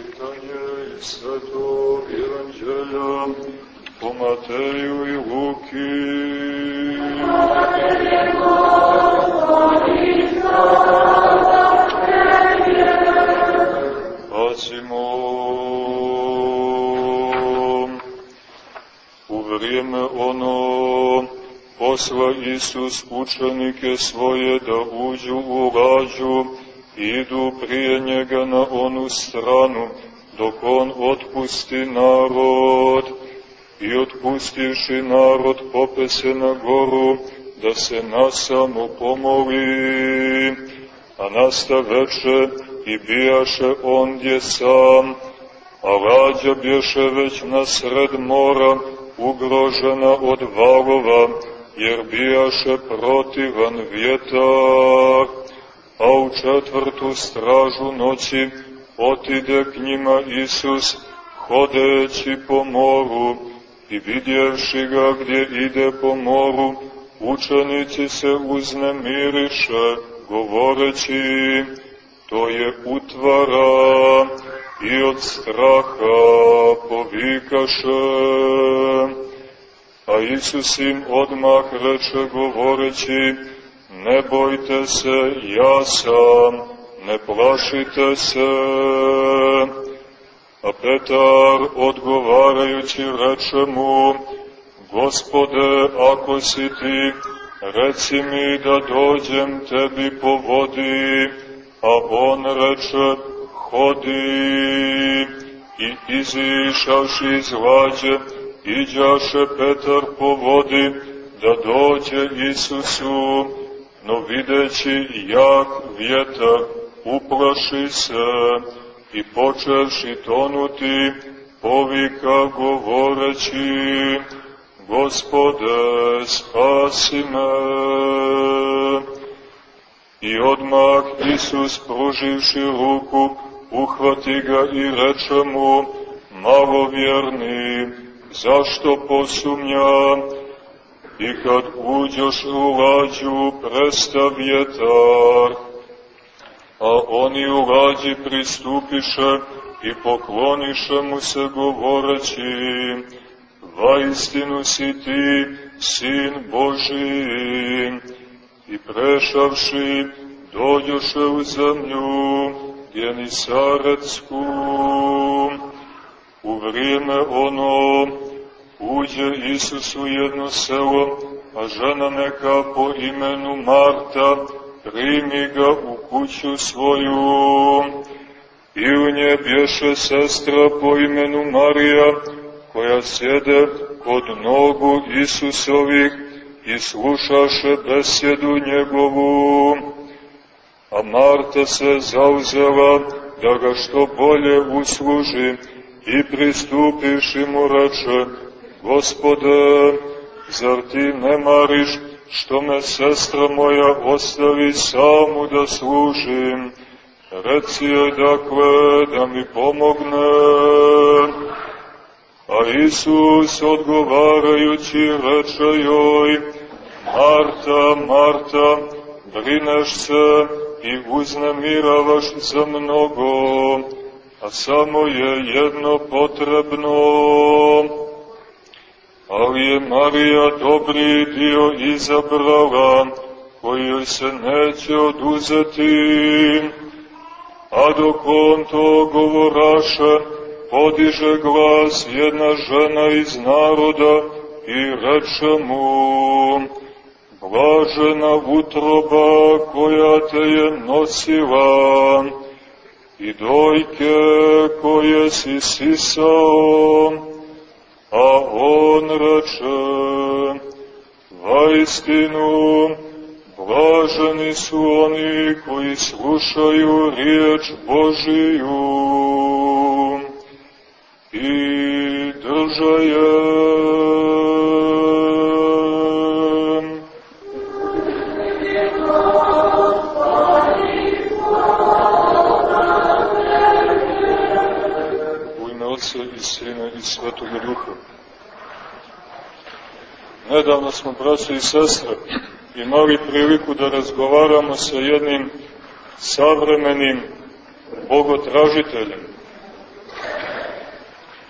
Čitanje iz Svetog Evanđelja po Mateju i Luki. Pazimo u vrijeme ono posla Isus učenike svoje da uđu u rađu idu prije njega na onu stranu, dok on otpusti narod. I otpustivši narod popese na goru, da se nasamo pomoli. A nasta veče i bijaše ondje sam, a lađa bješe već na sred mora, ugrožena od valova, jer bijaše protivan vjetar a u četvrtu stražu noći otide k njima Isus, hodeći po moru, i vidjevši ga gdje ide po moru, učenici se uznemiriše, govoreći, to je utvara, i od straha povikaše. A Isus im odmah reče govoreći, ne bojte se, ja sam, ne plašite se. A Petar odgovarajući reče mu, Gospode, ako si ti, reci mi da dođem tebi po vodi, a on reče, hodi. I izišavši iz lađe, iđaše Petar po vodi, da dođe Isusu, no videći jak vjetar, uplaši se i počevši tonuti, povika govoreći, Gospode, spasi me. I odmah Isus, pruživši ruku, uhvati ga i reče mu, malovjerni, zašto posumnjam, i kad uđoš u lađu presta vjetar, a oni u lađi pristupiše i pokloniše mu se govoreći, vaistinu si ti, sin Boži, i prešavši, dođoše u zemlju Genisaretsku, u vrijeme ono uđe Isus u jedno selo, a žena neka po imenu Marta primi ga u kuću svoju. I u nje bješe sestra po imenu Marija, koja sjede kod nogu Isusovih i slušaše besjedu njegovu. A Marta se zauzela da ga što bolje usluži i pristupivši mu reče, Gospode, zar ti ne mariš što me sestra moja ostavi samu da služim? Reci joj dakle da mi pomogne. A Isus odgovarajući reče joj, Marta, Marta, brineš se i uznemiravaš za mnogo, a samo je jedno potrebno ali je Marija dobri dio izabrala, koji joj se neće oduzeti. A dok on to govoraše, podiže glas jedna žena iz naroda i reče mu, Blažena utroba koja te je nosila i dojke koje si sisao, A on reče, vaistinu, blaženi su oni koji slušaju riječ Božiju i drže je. Sina i Svetoga Duha. Nedavno smo, braće i sestre, imali priliku da razgovaramo sa jednim savremenim bogotražiteljem,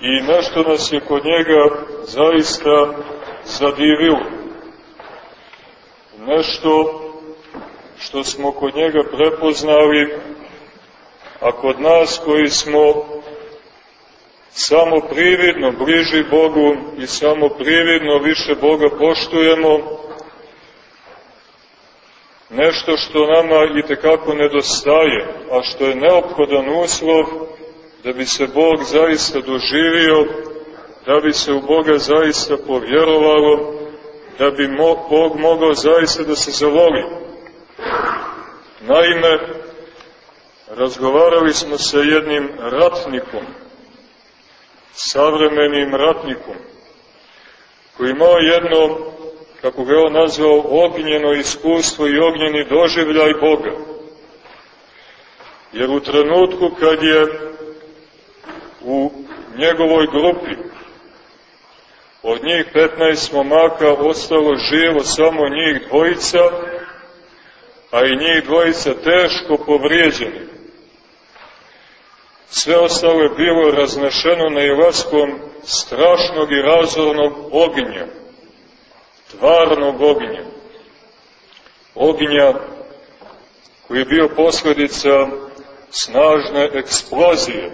i nešto nas je kod njega zaista zadivilo. Nešto što smo kod njega prepoznali, a kod nas koji smo samo prividno bliži Bogu i samo prividno više Boga poštujemo, nešto što nama i tekako nedostaje, a što je neophodan uslov da bi se Bog zaista doživio, da bi se u Boga zaista povjerovalo, da bi Bog mogao zaista da se zavoli. Naime, razgovarali smo sa jednim ratnikom, savremenim ratnikom, koji imao jedno, kako ga on nazvao, ognjeno iskustvo i ognjeni doživljaj Boga. Jer u trenutku kad je u njegovoj grupi od njih 15 momaka ostalo živo samo njih dvojica, a i njih dvojica teško povrijeđeni. Sve ostalo je bilo raznešeno na ilaskom strašnog i razornog ognja, tvarnog ognja, ognja koji je bio posledica snažne eksplozije.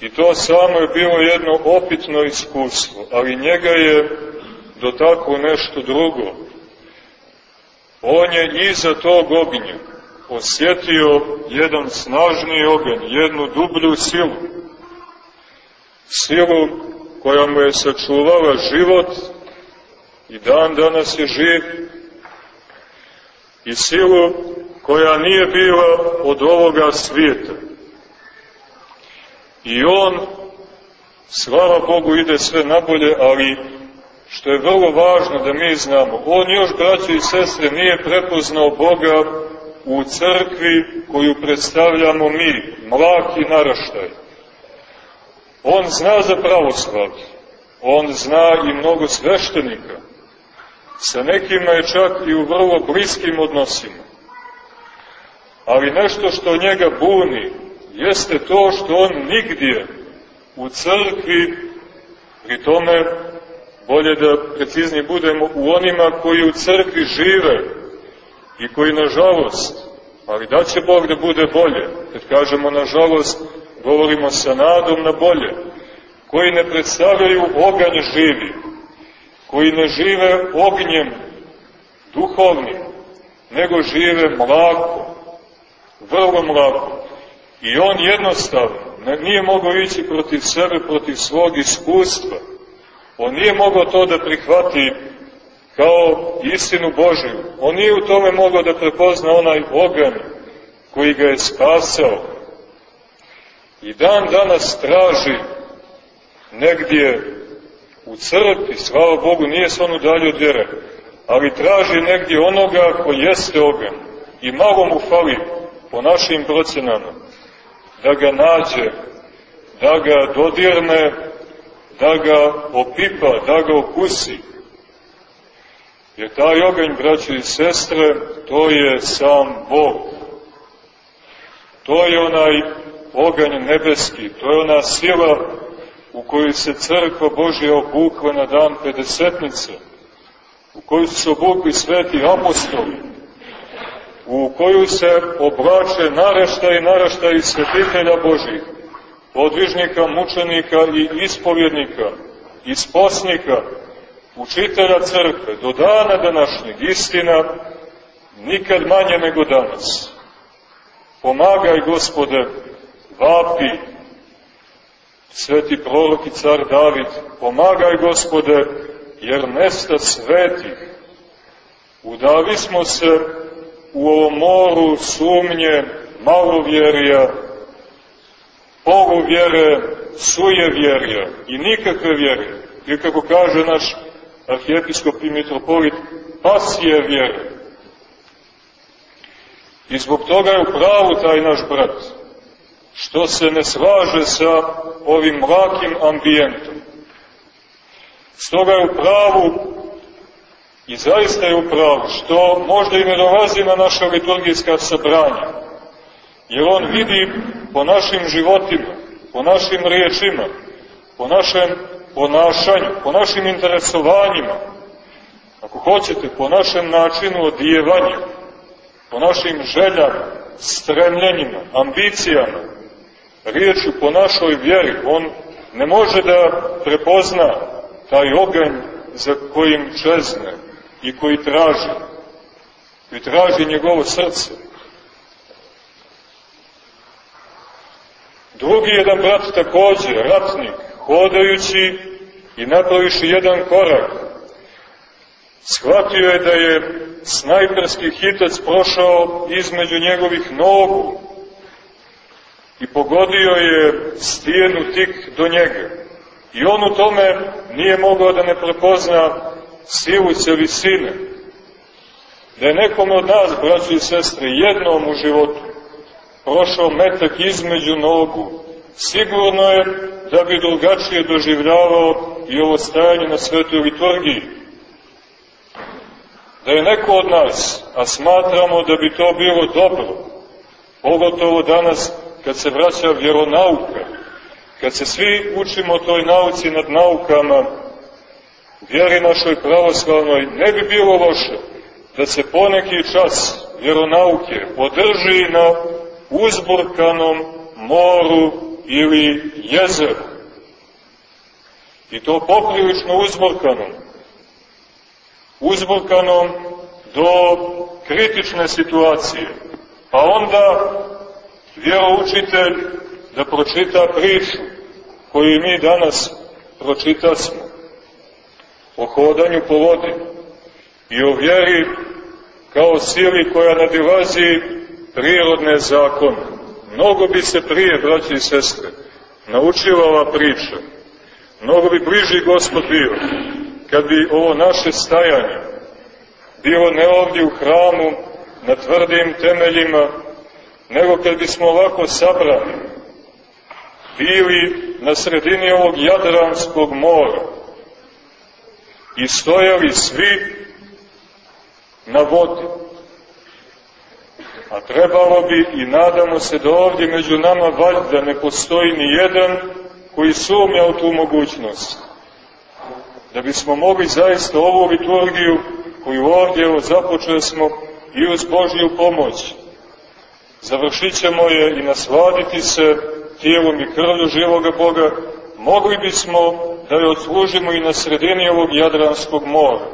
I to samo je bilo jedno opitno iskustvo, ali njega je dotaklo nešto drugo. On je iza tog ognja osjetio jedan snažni ogen, jednu dublju silu. Silu koja mu je sačuvala život i dan danas je živ i silu koja nije bila od ovoga svijeta. I on, slava Bogu, ide sve nabolje, ali što je vrlo važno da mi znamo, on još, braći i sestre, nije prepoznao Boga u crkvi koju predstavljamo mi, mlaki naraštaj. On zna za pravoslavlje, on zna i mnogo sveštenika, sa nekima je čak i u vrlo bliskim odnosima. Ali nešto što njega buni, jeste to što on nigdje u crkvi, pri tome, bolje da preciznije budemo, u onima koji u crkvi žive i koji, nažalost, ali da će Bog da bude bolje, kad kažemo nažalost, govorimo sa nadom na bolje, koji ne predstavljaju oganj živi, koji ne žive ognjem duhovnim, nego žive mlako, vrlo mlako, I on jednostavno nije mogao ići protiv sebe, protiv svog iskustva. On nije mogao to da prihvati kao istinu Božiju. On nije u tome mogao da prepozna onaj ogan koji ga je spasao. I dan danas traži negdje u crkvi, slava Bogu, nije se on udalio od vjere, ali traži negdje onoga ko jeste ogan. I malo mu fali po našim procenama da ga nađe, da ga dodirne, da ga opipa, da ga okusi. Jer taj oganj, braći i sestre, to je sam Bog. To je onaj oganj nebeski, to je ona sila u koju se crkva Božja obukla na dan Pedesetnice, u koju su se obukli sveti apostoli, u koju se oblače narašta i narašta i svetitelja Božih, podvižnika, mučenika i ispovjednika, isposnika, učitelja crkve, do dana današnjeg, istina, nikad manje nego danas. Pomagaj, gospode, vapi, sveti prorok i car David, pomagaj, gospode, jer mesta svetih. Udavi smo se u ovom moru sumnje, malovjerja, poluvjere, sujevjerja i nikakve vjere. Ili kako kaže naš arhijepiskop i mitropolit, pasije vjere. I zbog toga je u pravu taj naš brat, što se ne slaže sa ovim mlakim ambijentom. Stoga je u pravu I zaista je upravo što možda i ne dolazi na naša liturgijska sabranja. Jer on vidi po našim životima, po našim riječima, po našem ponašanju, po našim interesovanjima, ako hoćete, po našem načinu odijevanja, po našim željama, stremljenjima, ambicijama, riječu po našoj vjeri, on ne može da prepozna taj oganj za kojim čezne i koji traži, koji traži njegovo srce. Drugi jedan brat takođe, ratnik, hodajući i napraviši jedan korak, shvatio je da je snajperski hitac prošao između njegovih nogu i pogodio je stijenu tik do njega. I on u tome nije mogao da ne prepozna silu celisine. Da je nekom od nas, braći i sestre, jednom u životu prošao metak između nogu, sigurno je da bi drugačije doživljavao i ovo stajanje na svetoj liturgiji. Da je neko od nas, a smatramo da bi to bilo dobro, pogotovo danas kad se vraća vjeronauka, kad se svi učimo toj nauci nad naukama, vjeri našoj pravoslavnoj, ne bi bilo loše da se poneki čas vjeronauke podrži na uzburkanom moru ili jezeru. I to poprilično uzburkanom. Uzburkanom do kritične situacije. Pa onda vjeroučitelj da pročita priču koju mi danas pročitasmo o hodanju po vodi i o vjeri kao sili koja nadilazi prirodne zakone. Mnogo bi se prije, braći i sestre, naučila ova priča. Mnogo bi bliži gospod bio, kad bi ovo naše stajanje bilo ne ovdje u hramu, na tvrdim temeljima, nego kad bismo ovako sabrani, bili na sredini ovog Jadranskog mora i stojali svi na vodi. A trebalo bi i nadamo se da ovdje među nama valjda ne postoji ni jedan koji sumnja u tu mogućnost. Da bismo mogli zaista ovu liturgiju koju ovdje evo, započeli smo i uz Božju pomoć završit ćemo je i nasladiti se tijelom i krvlju živoga Boga, mogli bismo da je odslužimo i na sredini ovog Jadranskog mora.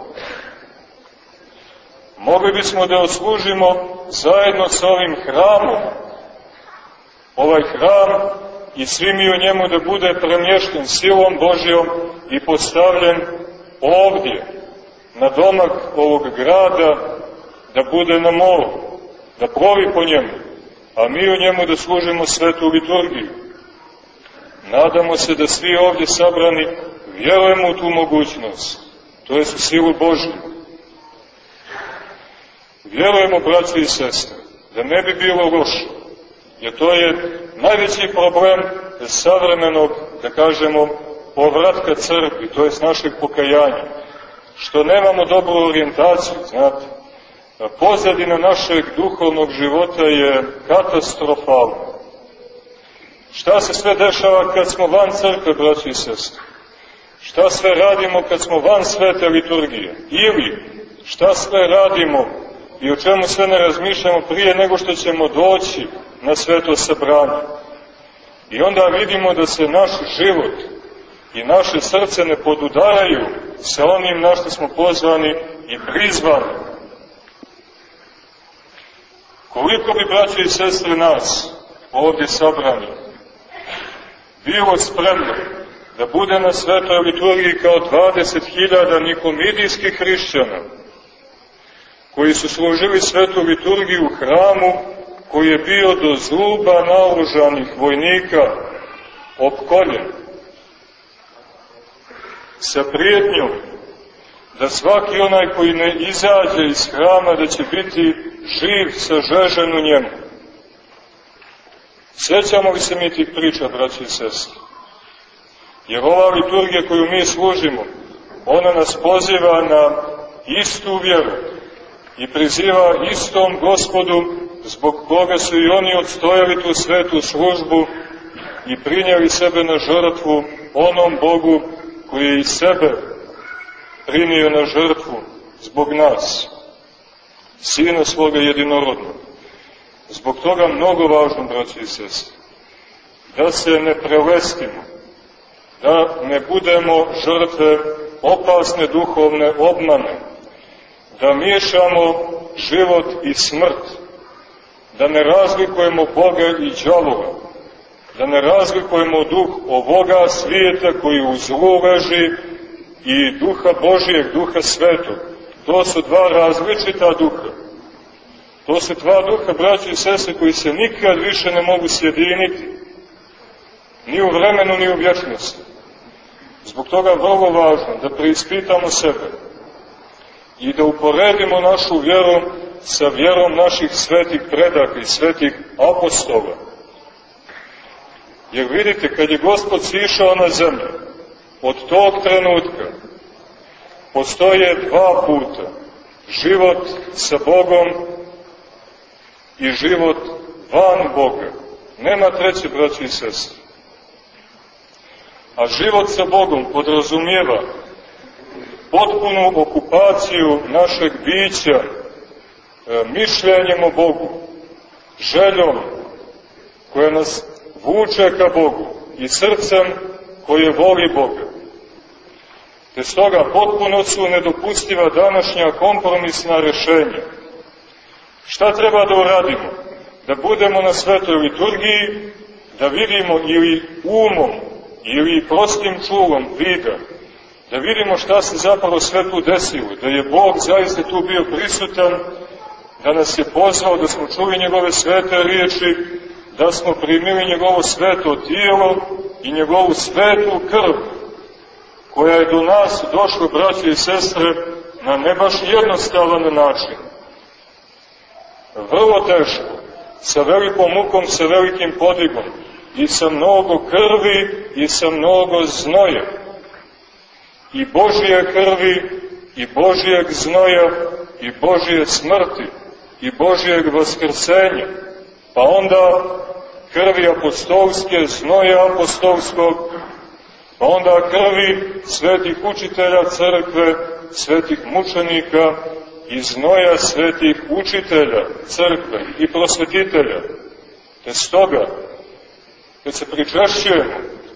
Mogli bismo da odslužimo zajedno sa ovim hramom, ovaj hram i svi mi u njemu da bude premješten silom Božjom i postavljen ovdje, na domak ovog grada, da bude na moru, da plovi po njemu a mi u njemu da služimo svetu liturgiju. Nadamo se da svi ovdje sabrani vjerujemo u tu mogućnost, to je u silu Božju. Vjerujemo, braći i sestre, da ne bi bilo loše, jer to je najveći problem savremenog, da kažemo, povratka crkvi, to je s našeg pokajanja, što nemamo dobru orijentaciju, znate, pozadina našeg duhovnog života je katastrofalna. Šta se sve dešava kad smo van crkve, braći i sestri? Šta sve radimo kad smo van svete liturgije? Ili šta sve radimo i o čemu sve ne razmišljamo prije nego što ćemo doći na sveto sabranje? I onda vidimo da se naš život i naše srce ne podudaraju sa onim na što smo pozvani i prizvani Koliko bi, braće i sestre, nas ovdje sabrani bilo spremno da bude na svetoj liturgiji kao 20.000 nikomidijskih hrišćana, koji su služili svetu liturgiju u hramu, koji je bio do zluba naoružanih vojnika opkoljen, sa prijetnjom da svaki onaj koji ne izađe iz hrama da će biti živ sa žežen u njemu. Sjećamo li se mi tih priča, braći i sestri? Jer ova liturgija koju mi služimo, ona nas poziva na istu vjeru i priziva istom gospodu zbog koga su i oni odstojali tu svetu službu i prinjeli sebe na žrtvu onom Bogu koji je i sebe prinio na žrtvu zbog nas, Sina svoga jedinorodnog. Zbog toga mnogo važno, braći i sestri, da se ne prelestimo, da ne budemo žrtve opasne duhovne obmane, da miješamo život i smrt, da ne razlikujemo Boga i džalova, da ne razlikujemo duh ovoga svijeta koji u zlu leži i duha Božijeg, duha svetog. To su dva različita duha. To su dva duha, braći i sese, koji se nikad više ne mogu sjediniti. Ni u vremenu, ni u vječnosti. Zbog toga je vrlo važno da preispitamo sebe i da uporedimo našu vjeru sa vjerom naših svetih predaka i svetih apostola. Jer vidite, kad je Gospod sišao na zemlju, od tog trenutka postoje dva puta. Život sa Bogom i život van Boga. Nema treće, braći i sestri. A život sa Bogom podrazumijeva potpunu okupaciju našeg bića e, mišljenjem o Bogu, željom koja nas vuče ka Bogu i srcem koje voli Boga. Te stoga potpuno su nedopustiva današnja kompromisna rešenja. Šta treba da uradimo? Da budemo na svetoj liturgiji, da vidimo ili umom, ili prostim čulom vida, da vidimo šta se zapravo sve tu desilo, da je Bog zaista tu bio prisutan, da nas je pozvao, da smo čuli njegove svete riječi, da smo primili njegovo sveto tijelo i njegovu svetu krv, koja je do nas došla, braće i sestre, na ne baš jednostavan način. Vrlo teško, sa velikom mukom, sa velikim podigom, i sa mnogo krvi i sa mnogo znoja. I Božije krvi, i Božijeg znoja, i Božije smrti, i Božijeg vaskrsenja. Pa onda krvi apostolske, znoja apostolskog, pa onda krvi svetih učitelja crkve, svetih mučenika i znoja svetih učitelja crkve i prosvetitelja. Te stoga, kad se pričešćujemo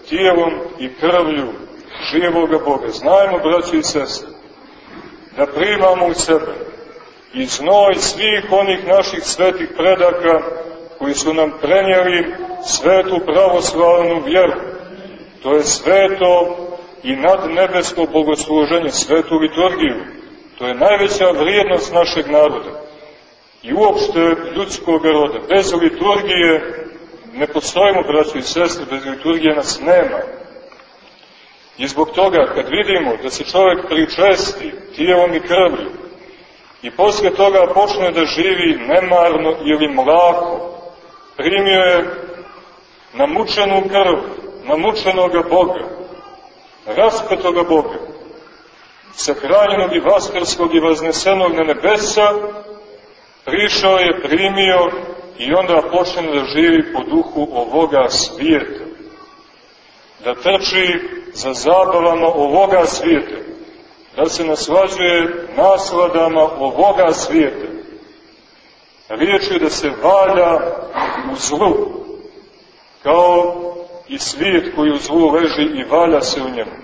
tijelom i krvlju živoga Boga, znajmo, braći i sestre, da primamo u sebe i znoj svih onih naših svetih predaka koji su nam prenijeli svetu pravoslavnu vjeru. To je sveto i nadnebesko bogosluženje, svetu liturgiju. To je najveća vrijednost našeg naroda i uopšte ljudskog roda. Bez liturgije ne postojimo, braći i sestre, bez liturgije nas nema. I zbog toga, kad vidimo da se čovjek pričesti tijelom i krvlju i posle toga počne da živi nemarno ili mlako, primio je namučenu krv, namučenoga Boga, raspetoga Boga, sahranjenog i vaskarskog i vaznesenog na nebesa, prišao je, primio i onda počne da živi po duhu ovoga svijeta. Da trči za zabavama ovoga svijeta. Da se naslađuje nasladama ovoga svijeta. Riječ je da se valja u zlu, kao i svijet koji u zlu leži i valja se u njemu.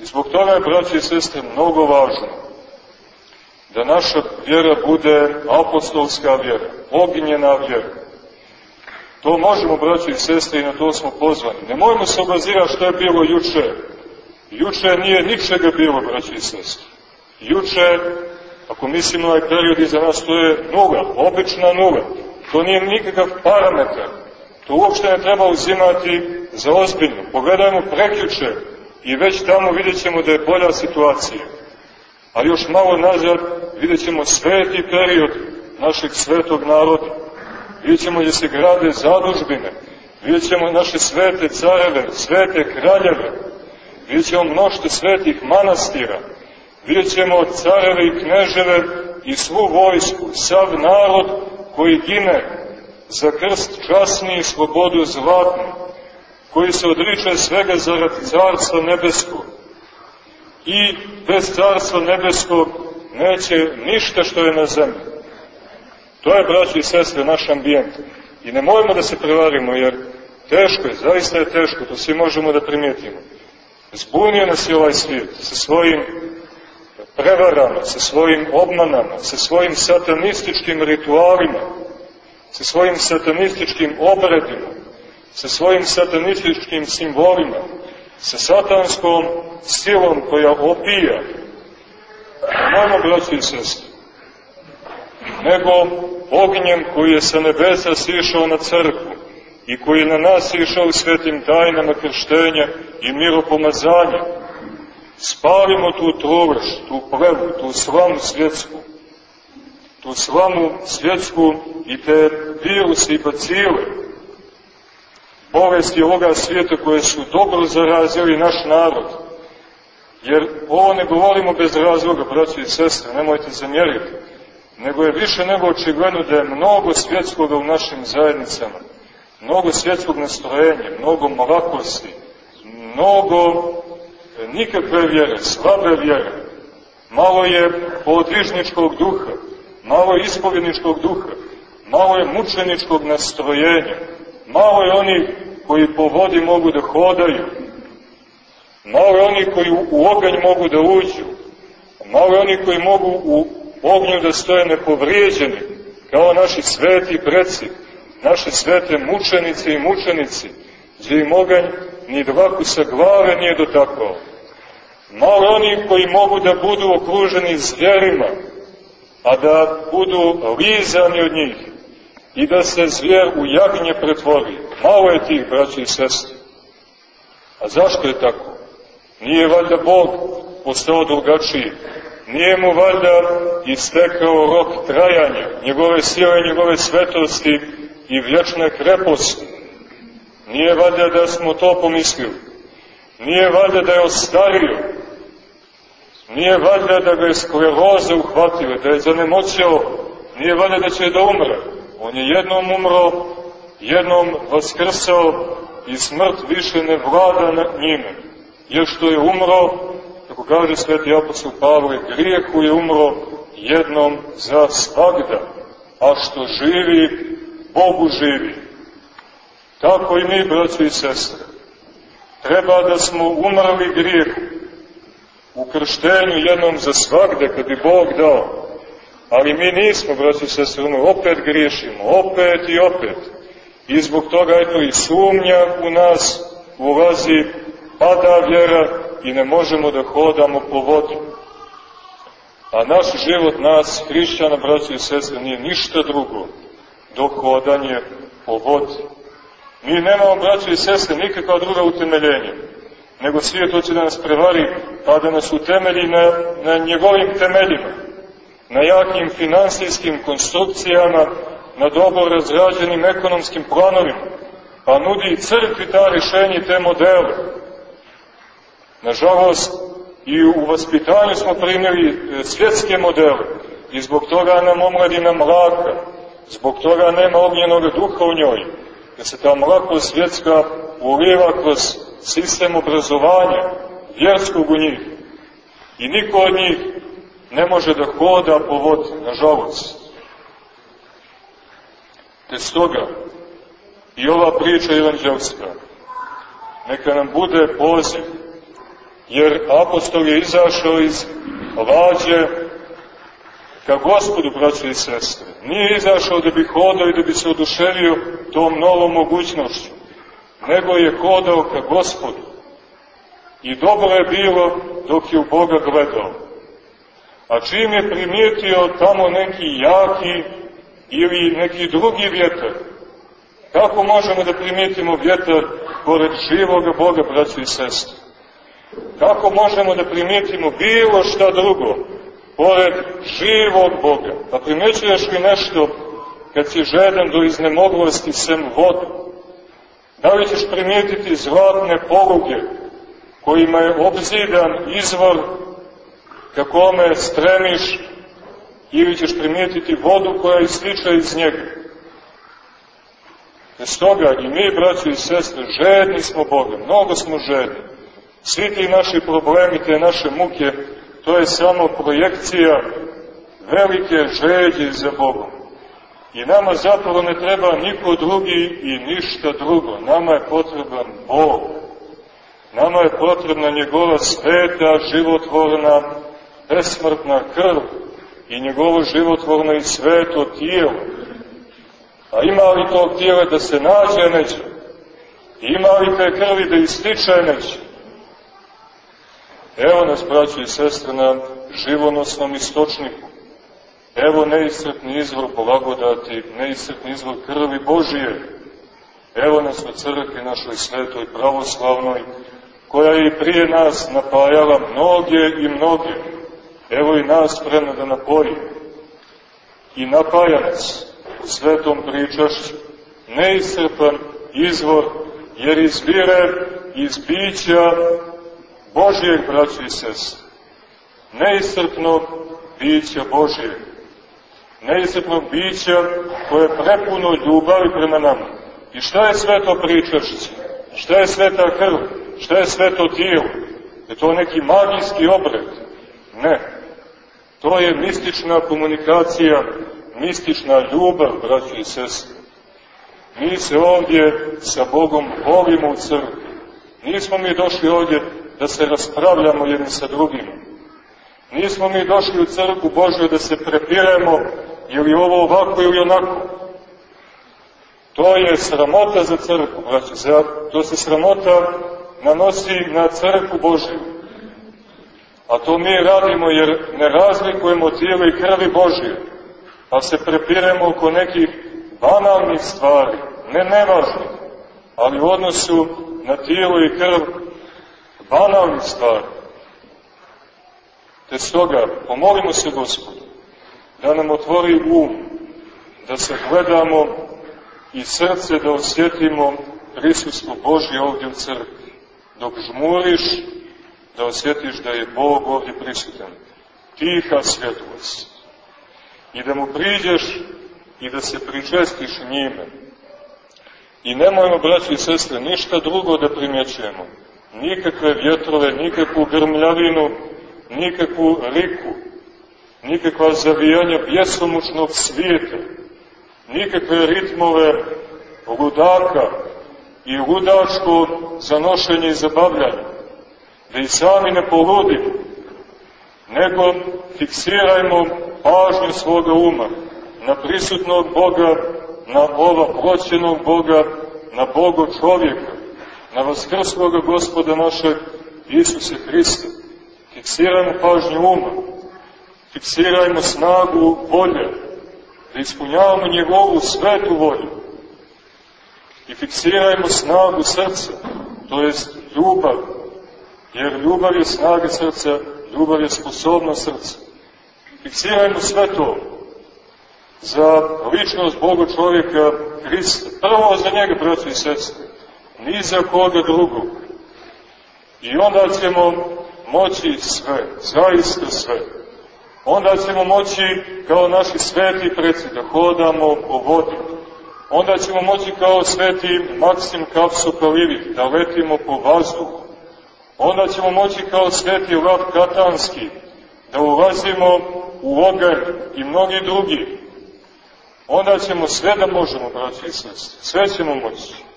I zbog toga je, braći i sestre, mnogo važno da naša vjera bude apostolska vjera, ognjena vjera. To možemo, braći i sestre, i na to smo pozvani. Ne možemo se obazirati što je bilo juče. Juče nije ničega bilo, braći i sestre. Juče, ako mislimo ovaj period iza nas, to je nula, obična nula. To nije nikakav parametar. To uopšte ne treba uzimati za ozbiljno. Pogledajmo prekjuče i već tamo vidjet ćemo da je bolja situacija. A još malo nazad vidjet ćemo sveti period našeg svetog naroda. Vidjet ćemo gdje se grade zadužbine. Vidjet ćemo naše svete careve, svete kraljeve. Vidjet ćemo mnošte svetih manastira. Vidjet ćemo careve i kneževe i svu vojsku, sav narod koji gine za krst časni i slobodu zlatnu, koji se odriče svega zarad carstva nebeskog. I bez carstva nebeskog neće ništa što je na zemlji. To je, braći i sestre, naš ambijent. I ne mojmo da se prevarimo, jer teško je, zaista je teško, to svi možemo da primijetimo. Zbunio nas je ovaj svijet sa svojim prevarama, sa svojim obmanama, sa svojim satanističkim ritualima, sa svojim satanističkim obredima, sa svojim satanističkim simbolima, sa satanskom silom koja opija, nemamo braći i sestri, nego ognjem koji je sa nebesa sišao na crkvu i koji je na nas išao svetim tajnama krštenja i miropomazanja, spalimo tu trovrš, tu plevu, tu slamu svjetsku, tu slamu svjetsku i te viruse i bacile, bolesti ovoga svijeta koje su dobro zarazili naš narod. Jer ovo ne govorimo bez razloga, braći i sestre, nemojte zamjeriti, nego je više nego očigledno da je mnogo svjetskoga u našim zajednicama, mnogo svjetskog nastrojenja, mnogo mlakosti, mnogo nikakve vjere, slabe vjere, malo je podvižničkog duha, malo je ispovjedničkog duha, malo je mučeničkog nastrojenja, malo je oni koji po vodi mogu da hodaju, malo je oni koji u oganj mogu da uđu, malo je oni koji mogu u ognju da stoje nepovrijeđeni, kao naši sveti preci, naše svete mučenice i mučenici, gdje im oganj ni dvaku sa glave nije dotakao. Malo oni koji mogu da budu okruženi zvjerima, a da budu lizani od njih i da se zvijer u jagnje pretvori. Malo je tih, braći i sestri. A zašto je tako? Nije valjda Bog postao drugačiji. Nije mu valjda istekao rok trajanja, njegove sile, njegove svetosti i vječne kreposti. Nije valjda da smo to pomislili. Nije valjda da je ostario. Nije valjda da ga je skleroza uhvatila, da je zanemoćao. Nije valjda da će da umre. On je jednom umro, jednom vaskrsao i smrt više ne vlada na njime. Jer što je umro, kako kaže sveti apostol Pavle, grijehu je umro jednom za svagda, a što živi, Bogu živi. Tako i mi, braći i sestre, treba da smo umrli grijehu u krštenju jednom za svagde, kad bi Bog dao. Ali mi nismo, braći i sestre, umrli, opet griješimo, opet i opet. I zbog toga, eto, i sumnja u nas ulazi, pada vjera i ne možemo da hodamo po vodi. A naš život, nas, hrišćana, braći i sestre, nije ništa drugo dok hodanje po vodi. Mi nemamo, braći i sestre, nikakva druga utemeljenja, nego svijet hoće da nas prevari, pa da nas utemelji na, na njegovim temeljima, na jakim finansijskim konstrukcijama, na dobro razrađenim ekonomskim planovima, pa nudi crkvi ta rješenja i te modele. Nažalost, i u vaspitanju smo primjeli e, svjetske modele i zbog toga nam omladina mlaka, zbog toga nema ognjenog duha u njoj, da se ta mlako svjetska uliva kroz sistem obrazovanja vjerskog u njih. I niko od njih ne može da hoda po vodi, nažalost. Te stoga, i ova priča evanđelska, neka nam bude poziv, jer apostol je izašao iz lađe ka gospodu, braćo i sestre. Nije izašao da bi hodao i da bi se oduševio tom novom mogućnošću, nego je hodao ka gospodu. I dobro je bilo dok je u Boga gledao. A čim je primijetio tamo neki jaki ili neki drugi vjetar, kako možemo da primijetimo vjetar pored živoga Boga, braći i sestri? Kako možemo da primijetimo bilo šta drugo pored živog Boga? Pa primjećuješ li nešto kad si žedan do iznemoglosti sem vodu? Da li ćeš primijetiti zlatne poluge kojima je obzidan izvor ka kome stremiš ili ćeš primijetiti vodu koja ističe iz njega? Te stoga i mi, braći i sestre, žedni smo Boga, mnogo smo žedni. Svi ti naši problemi, te naše muke, to je samo projekcija velike žeđe za Bogom. I nama zapravo ne treba niko drugi i ništa drugo. Nama je potreban Bog. Nama je potrebna njegova sveta, životvorna, besmrtna krv i njegovo životvorno i sveto tijelo. A ima li tog tijela da se nađe neće? Ima li te krvi da ističe neće? Evo nas, braći i sestre, na živonosnom istočniku. Evo neiscrpni izvor blagodati, neiscrpni izvor krvi Božije. Evo nas u crkvi našoj svetoj pravoslavnoj, koja je i prije nas napajala mnoge i mnoge. Evo i nas spremna da napoji. I napaja nas u svetom pričašću. Neiscrpan izvor, jer izbire iz bića Božijeg, braći i sest. Neiscrpnog bića Božijeg. Neiscrpnog bića koje je prepuno ljubavi prema nama. I šta je sveto pričašće? Šta je sveta krv? Šta je sveto tijelo? Je to neki magijski obred? Ne. To je mistična komunikacija, mistična ljubav, braći i sestre. Mi se ovdje sa Bogom volimo u crkvi. Nismo mi došli ovdje da se raspravljamo jedni sa drugima. Nismo mi došli u crku Božju da se prepiremo je li ovo ovako ili onako. To je sramota za crku, braći. To se sramota nanosi na crku Božju. A to mi radimo jer ne razlikujemo tijelo i krvi Božje, pa se prepiremo oko nekih banalnih stvari, ne nevažnih, ali u odnosu na tijelo i krv banalnih stvari. Te stoga, pomolimo se Gospodu, da nam otvori um, da se gledamo i srce da osjetimo prisustvo Božje ovdje u crkvi. Dok žmuriš, da osjetiš da je Bog ovdje prisutan. Tiha svjetlost. I da mu priđeš i da se pričestiš njime. I nemojmo, braći i sestre, ništa drugo da primjećujemo nikakve vjetrove, nikakvu grmljavinu, nikakvu riku, nikakva zavijanja bjesomučnog svijeta, nikakve ritmove ludaka i ludačko zanošenje i zabavljanje, da i sami ne poludimo, nego fiksirajmo pažnju svoga uma na prisutnog Boga, na ova proćenog Boga, na Bogo čovjeka, na vaskrsloga gospoda našeg Isuse Hrista. Fiksirajmo pažnju uma, fiksirajmo snagu volje, da ispunjavamo njegovu svetu volju. I fiksirajmo snagu srca, to jest ljubav, jer ljubav je snaga srca, ljubav je sposobno srca. Fiksirajmo sve to za ličnost Boga čovjeka Hrista. Prvo za njega, braći i sestri ni za koga drugog. I onda ćemo moći sve, zaista sve. Onda ćemo moći, kao naši sveti preci, da hodamo po vodi. Onda ćemo moći kao sveti Maksim Kapsopalivi, da letimo po vazduhu. Onda ćemo moći kao sveti Lav Katanski, da ulazimo u oganj i mnogi drugi. Onda ćemo sve da možemo, braći i sestri, sve ćemo moći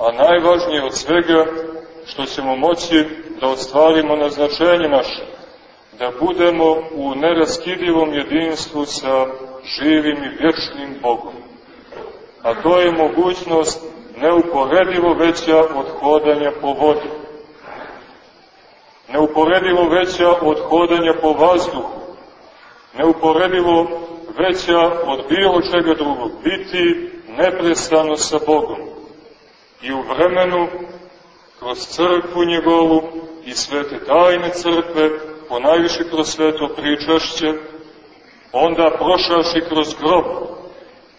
a najvažnije od svega što ćemo moći da ostvarimo na značenje naše, da budemo u neraskidivom jedinstvu sa živim i vječnim Bogom. A to je mogućnost neuporedivo veća od hodanja po vodi. Neuporedivo veća od hodanja po vazduhu. Neuporedivo veća od bilo čega drugog. Biti neprestano sa Bogom i u vremenu, kroz crkvu njegovu i svete tajne crkve, ponajviše kroz sveto pričašće, onda prošavši kroz grob,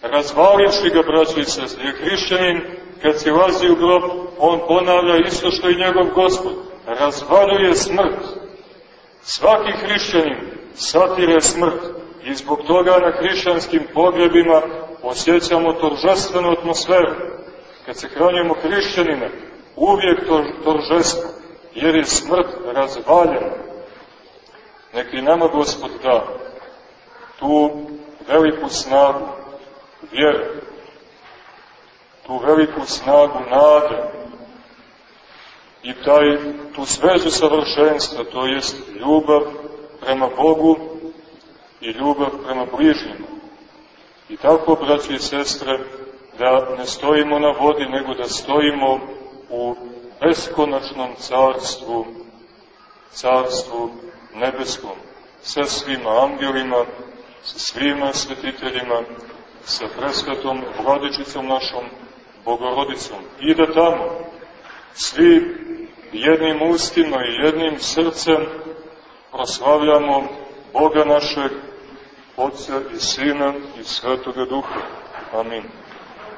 razvalivši ga, braći i sestri, jer hrišćanin, kad se lazi u grob, on ponavlja isto što i njegov gospod, razvaluje smrt. Svaki hrišćanin satire smrt i zbog toga na hrišćanskim pogrebima osjećamo toržestvenu atmosferu. Kad se hranjujemo hrišćanine, uvijek to, toržestvo, jer je smrt razvaljena. Neki nama Gospod da tu veliku snagu vjere, tu veliku snagu nade i taj, tu svezu savršenstva, to jest ljubav prema Bogu i ljubav prema bližnjima. I tako, braći i sestre, da ne stojimo na vodi, nego da stojimo u beskonačnom carstvu, carstvu nebeskom, sa svima angelima, sa svima svetiteljima, sa presvetom vladičicom našom, Bogorodicom. I da tamo svi jednim ustima i jednim srcem proslavljamo Boga našeg, Otca i Sina i Svetoga Duha. Amin.